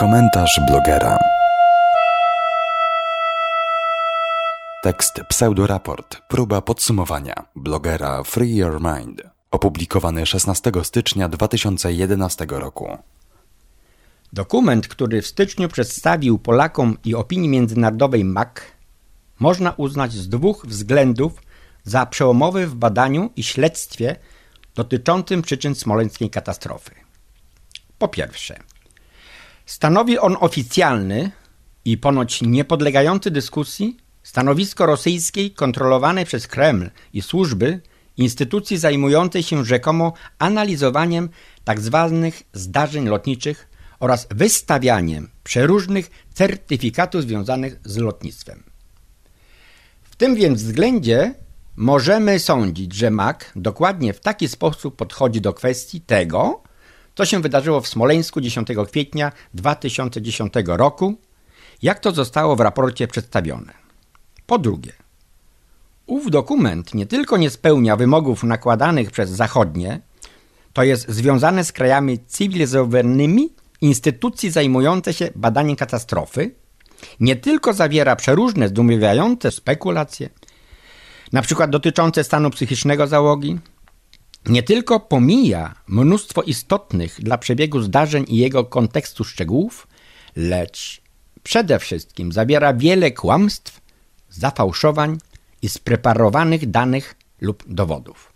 Komentarz blogera. Tekst pseudoraport. Próba podsumowania. Blogera Free Your Mind. Opublikowany 16 stycznia 2011 roku. Dokument, który w styczniu przedstawił Polakom i opinii międzynarodowej MAC, można uznać z dwóch względów za przełomowy w badaniu i śledztwie dotyczącym przyczyn smoleńskiej katastrofy. Po pierwsze, stanowi on oficjalny i ponoć niepodlegający dyskusji stanowisko rosyjskiej kontrolowanej przez Kreml i służby instytucji zajmującej się rzekomo analizowaniem tzw. Tak zdarzeń lotniczych oraz wystawianiem przeróżnych certyfikatów związanych z lotnictwem. W tym więc względzie możemy sądzić, że MAC dokładnie w taki sposób podchodzi do kwestii tego, co się wydarzyło w Smoleńsku 10 kwietnia 2010 roku, jak to zostało w raporcie przedstawione. Po drugie, ów dokument nie tylko nie spełnia wymogów nakładanych przez zachodnie, to jest związane z krajami cywilizowanymi instytucji zajmujące się badaniem katastrofy, nie tylko zawiera przeróżne zdumiewające spekulacje, na przykład dotyczące stanu psychicznego załogi, nie tylko pomija mnóstwo istotnych dla przebiegu zdarzeń i jego kontekstu szczegółów, lecz przede wszystkim zawiera wiele kłamstw, zafałszowań i spreparowanych danych lub dowodów.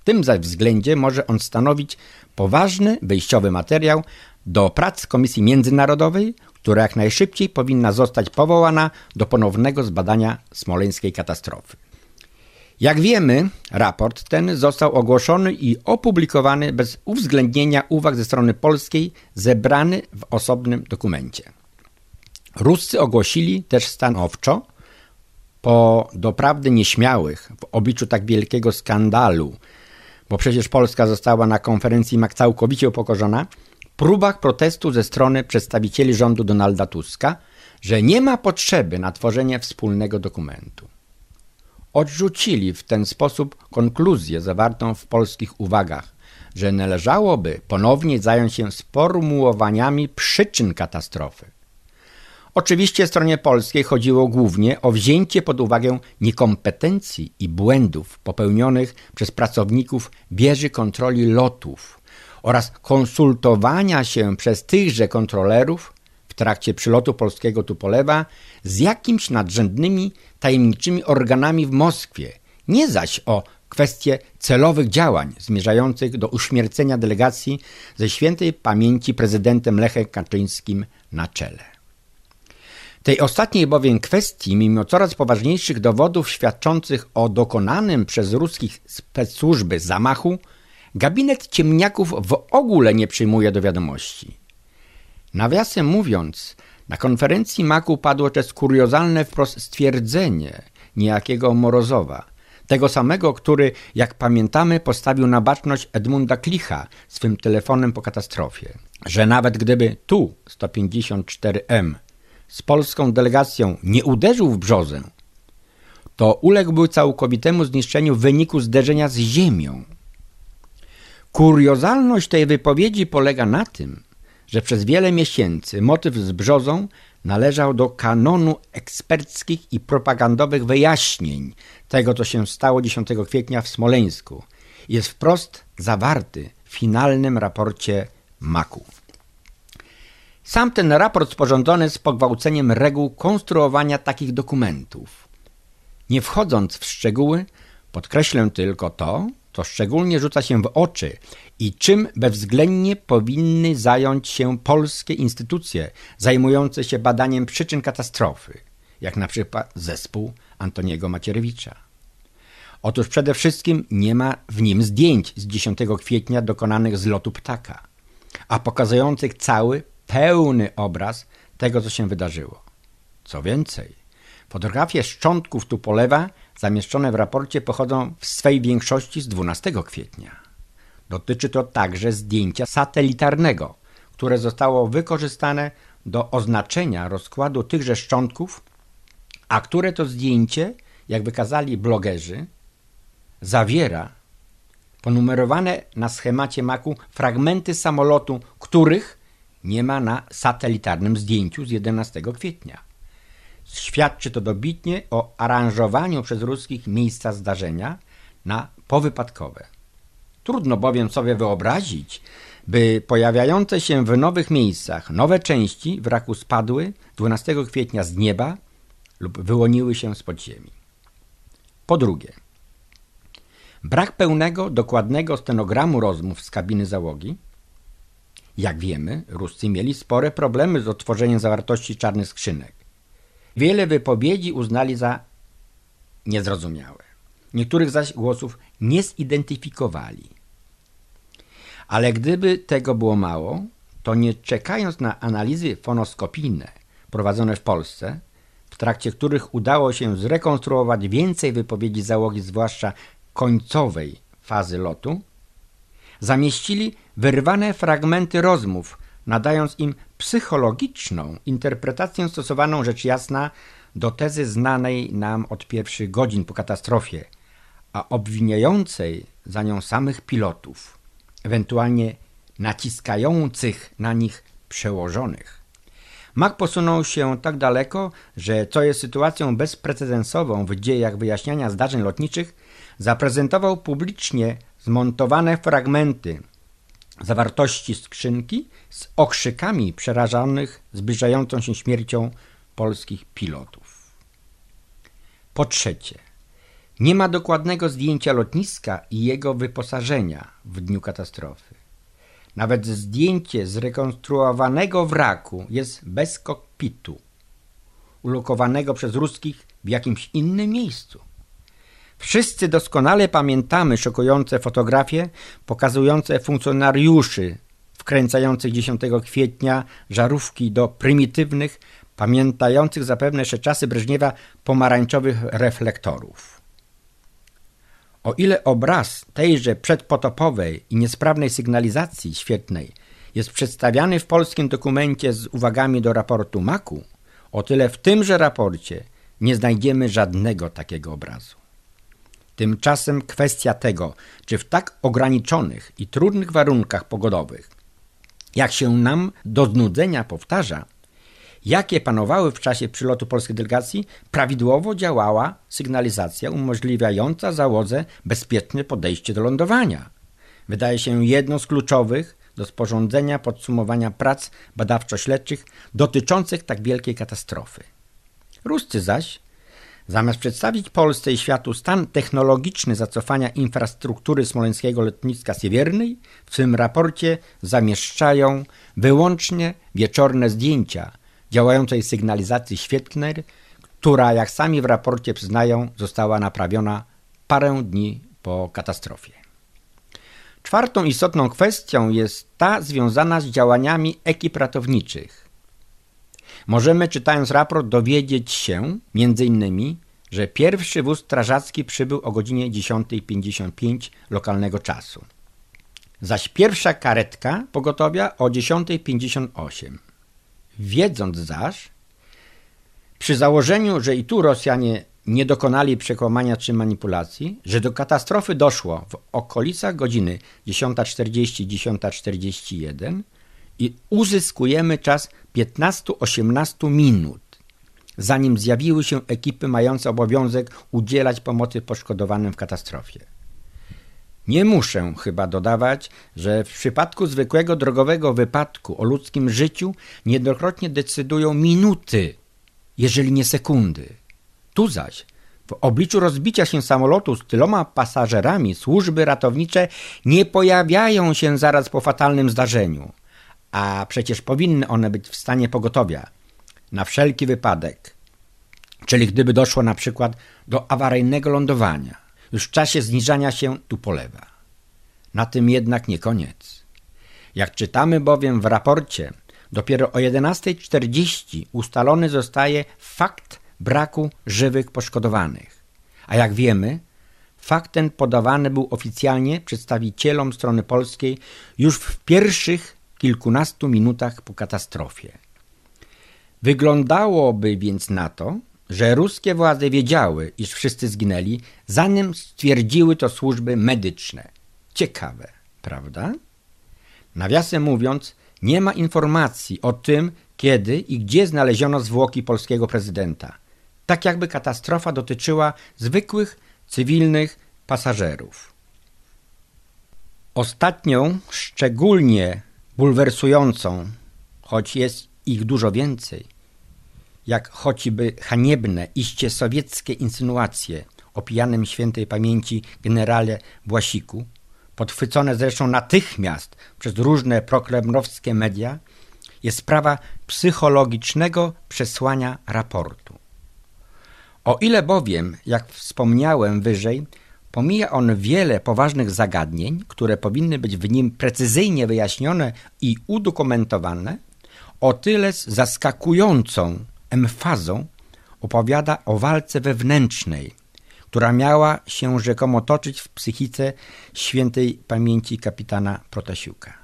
W tym zaś względzie może on stanowić poważny wyjściowy materiał do prac Komisji Międzynarodowej, która jak najszybciej powinna zostać powołana do ponownego zbadania smoleńskiej katastrofy. Jak wiemy, raport ten został ogłoszony i opublikowany bez uwzględnienia uwag ze strony polskiej, zebrany w osobnym dokumencie. Ruscy ogłosili też stanowczo, po doprawdy nieśmiałych w obliczu tak wielkiego skandalu, bo przecież Polska została na konferencji MAK całkowicie upokorzona, próbach protestu ze strony przedstawicieli rządu Donalda Tuska, że nie ma potrzeby na tworzenie wspólnego dokumentu. Odrzucili w ten sposób konkluzję zawartą w polskich uwagach, że należałoby ponownie zająć się sformułowaniami przyczyn katastrofy. Oczywiście stronie polskiej chodziło głównie o wzięcie pod uwagę niekompetencji i błędów popełnionych przez pracowników bieży kontroli lotów oraz konsultowania się przez tychże kontrolerów trakcie przylotu polskiego Tupolewa z jakimiś nadrzędnymi, tajemniczymi organami w Moskwie, nie zaś o kwestie celowych działań zmierzających do uśmiercenia delegacji ze świętej pamięci prezydentem Lechem Kaczyńskim na czele. Tej ostatniej bowiem kwestii, mimo coraz poważniejszych dowodów świadczących o dokonanym przez ruskich specsłużby zamachu, gabinet ciemniaków w ogóle nie przyjmuje do wiadomości. Nawiasem mówiąc, na konferencji Maku padło też kuriozalne wprost stwierdzenie niejakiego Morozowa, tego samego, który, jak pamiętamy, postawił na baczność Edmunda Klicha swym telefonem po katastrofie, że nawet gdyby tu 154M z polską delegacją nie uderzył w brzozę, to uległby całkowitemu zniszczeniu w wyniku zderzenia z ziemią. Kuriozalność tej wypowiedzi polega na tym, że przez wiele miesięcy motyw z brzozą należał do kanonu eksperckich i propagandowych wyjaśnień tego, co się stało 10 kwietnia w Smoleńsku. Jest wprost zawarty w finalnym raporcie Maku. Sam ten raport sporządzony z pogwałceniem reguł konstruowania takich dokumentów. Nie wchodząc w szczegóły, podkreślę tylko to, co szczególnie rzuca się w oczy i czym bezwzględnie powinny zająć się polskie instytucje zajmujące się badaniem przyczyn katastrofy, jak na przykład zespół Antoniego Macierewicza. Otóż przede wszystkim nie ma w nim zdjęć z 10 kwietnia dokonanych z lotu ptaka, a pokazujących cały, pełny obraz tego, co się wydarzyło. Co więcej, fotografie szczątków Tupolewa zamieszczone w raporcie pochodzą w swej większości z 12 kwietnia. Dotyczy to także zdjęcia satelitarnego, które zostało wykorzystane do oznaczenia rozkładu tychże szczątków, a które to zdjęcie, jak wykazali blogerzy, zawiera ponumerowane na schemacie maku fragmenty samolotu, których nie ma na satelitarnym zdjęciu z 11 kwietnia. Świadczy to dobitnie o aranżowaniu przez ruskich miejsca zdarzenia na powypadkowe. Trudno bowiem sobie wyobrazić, by pojawiające się w nowych miejscach nowe części wraku spadły 12 kwietnia z nieba lub wyłoniły się z podziemi. Po drugie, brak pełnego, dokładnego stenogramu rozmów z kabiny załogi. Jak wiemy, Ruscy mieli spore problemy z otworzeniem zawartości czarnych skrzynek. Wiele wypowiedzi uznali za niezrozumiałe. Niektórych zaś głosów nie zidentyfikowali. Ale gdyby tego było mało, to nie czekając na analizy fonoskopijne prowadzone w Polsce, w trakcie których udało się zrekonstruować więcej wypowiedzi załogi, zwłaszcza końcowej fazy lotu, zamieścili wyrwane fragmenty rozmów, nadając im psychologiczną interpretację stosowaną rzecz jasna do tezy znanej nam od pierwszych godzin po katastrofie, a obwiniającej za nią samych pilotów, ewentualnie naciskających na nich przełożonych. Mac posunął się tak daleko, że co jest sytuacją bezprecedensową w dziejach wyjaśniania zdarzeń lotniczych, zaprezentował publicznie zmontowane fragmenty zawartości skrzynki z okrzykami przerażonych zbliżającą się śmiercią polskich pilotów. Po trzecie, nie ma dokładnego zdjęcia lotniska i jego wyposażenia w dniu katastrofy. Nawet zdjęcie zrekonstruowanego wraku jest bez kokpitu, ulokowanego przez ruskich w jakimś innym miejscu. Wszyscy doskonale pamiętamy szokujące fotografie pokazujące funkcjonariuszy wkręcających 10 kwietnia żarówki do prymitywnych, pamiętających zapewne jeszcze czasy Breżniewa pomarańczowych reflektorów. O ile obraz tejże przedpotopowej i niesprawnej sygnalizacji świetnej jest przedstawiany w polskim dokumencie z uwagami do raportu Maku, o tyle w tymże raporcie nie znajdziemy żadnego takiego obrazu. Tymczasem kwestia tego, czy w tak ograniczonych i trudnych warunkach pogodowych, jak się nam do znudzenia powtarza, jakie panowały w czasie przylotu polskiej delegacji, prawidłowo działała sygnalizacja umożliwiająca załodze bezpieczne podejście do lądowania. Wydaje się jedną z kluczowych do sporządzenia podsumowania prac badawczo-śledczych dotyczących tak wielkiej katastrofy. Ruscy zaś Zamiast przedstawić Polsce i światu stan technologiczny zacofania infrastruktury smoleńskiego lotniska Siewiernej, w tym raporcie zamieszczają wyłącznie wieczorne zdjęcia działającej sygnalizacji świetlnej, która, jak sami w raporcie przyznają, została naprawiona parę dni po katastrofie. Czwartą istotną kwestią jest ta związana z działaniami ekip ratowniczych, Możemy czytając raport dowiedzieć się między innymi, że pierwszy wóz strażacki przybył o godzinie 10.55 lokalnego czasu, zaś pierwsza karetka pogotowia o 10.58. Wiedząc zaś, przy założeniu, że i tu Rosjanie nie dokonali przekłamania czy manipulacji, że do katastrofy doszło w okolicach godziny 10.40-10.41 i uzyskujemy czas 15-18 minut, zanim zjawiły się ekipy mające obowiązek udzielać pomocy poszkodowanym w katastrofie. Nie muszę chyba dodawać, że w przypadku zwykłego drogowego wypadku o ludzkim życiu niejednokrotnie decydują minuty, jeżeli nie sekundy. Tu zaś w obliczu rozbicia się samolotu z tyloma pasażerami służby ratownicze nie pojawiają się zaraz po fatalnym zdarzeniu a przecież powinny one być w stanie pogotowia na wszelki wypadek, czyli gdyby doszło na przykład do awaryjnego lądowania, już w czasie zniżania się tu polewa. Na tym jednak nie koniec. Jak czytamy bowiem w raporcie, dopiero o 11.40 ustalony zostaje fakt braku żywych poszkodowanych. A jak wiemy, fakt ten podawany był oficjalnie przedstawicielom strony polskiej już w pierwszych kilkunastu minutach po katastrofie. Wyglądałoby więc na to, że ruskie władze wiedziały, iż wszyscy zginęli, zanim stwierdziły to służby medyczne. Ciekawe, prawda? Nawiasem mówiąc, nie ma informacji o tym, kiedy i gdzie znaleziono zwłoki polskiego prezydenta. Tak jakby katastrofa dotyczyła zwykłych, cywilnych pasażerów. Ostatnią, szczególnie bulwersującą, choć jest ich dużo więcej, jak choćby haniebne, iście sowieckie insynuacje o pijanym świętej pamięci generale Błasiku, podchwycone zresztą natychmiast przez różne prokremlowskie media, jest sprawa psychologicznego przesłania raportu. O ile bowiem, jak wspomniałem wyżej, pomija on wiele poważnych zagadnień, które powinny być w nim precyzyjnie wyjaśnione i udokumentowane, o tyle z zaskakującą emfazą opowiada o walce wewnętrznej, która miała się rzekomo toczyć w psychice świętej pamięci kapitana Protasiuka.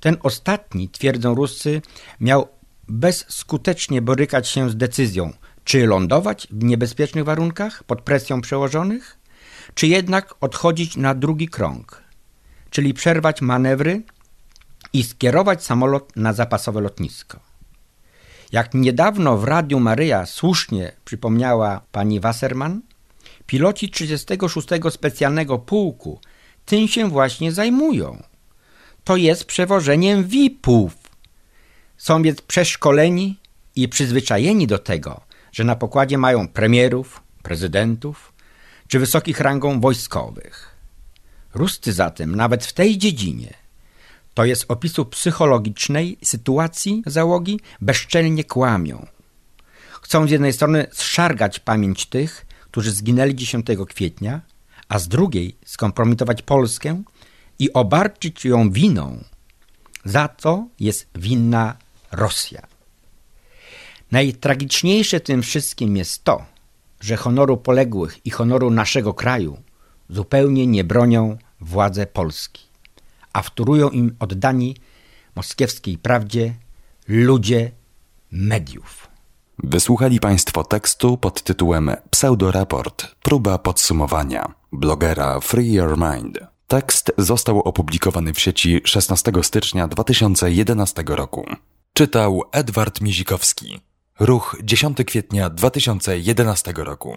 Ten ostatni, twierdzą Ruscy, miał bezskutecznie borykać się z decyzją, czy lądować w niebezpiecznych warunkach pod presją przełożonych, czy jednak odchodzić na drugi krąg, czyli przerwać manewry i skierować samolot na zapasowe lotnisko. Jak niedawno w Radiu Maryja słusznie przypomniała pani Wasserman, piloci 36 specjalnego pułku tym się właśnie zajmują. To jest przewożeniem VIP-ów. Są więc przeszkoleni i przyzwyczajeni do tego, że na pokładzie mają premierów, prezydentów czy wysokich rangą wojskowych. Ruscy zatem nawet w tej dziedzinie to jest opisu psychologicznej sytuacji załogi, bezczelnie kłamią. Chcą z jednej strony zszargać pamięć tych, którzy zginęli 10 kwietnia, a z drugiej skompromitować Polskę i obarczyć ją winą. Za co jest winna Rosja. Najtragiczniejsze tym wszystkim jest to, że honoru poległych i honoru naszego kraju zupełnie nie bronią władze Polski a wtórują im oddani moskiewskiej prawdzie ludzie mediów. Wysłuchali Państwo tekstu pod tytułem Pseudoraport Próba podsumowania blogera Free Your Mind. Tekst został opublikowany w sieci 16 stycznia 2011 roku. Czytał Edward Mizikowski. Ruch 10 kwietnia 2011 roku.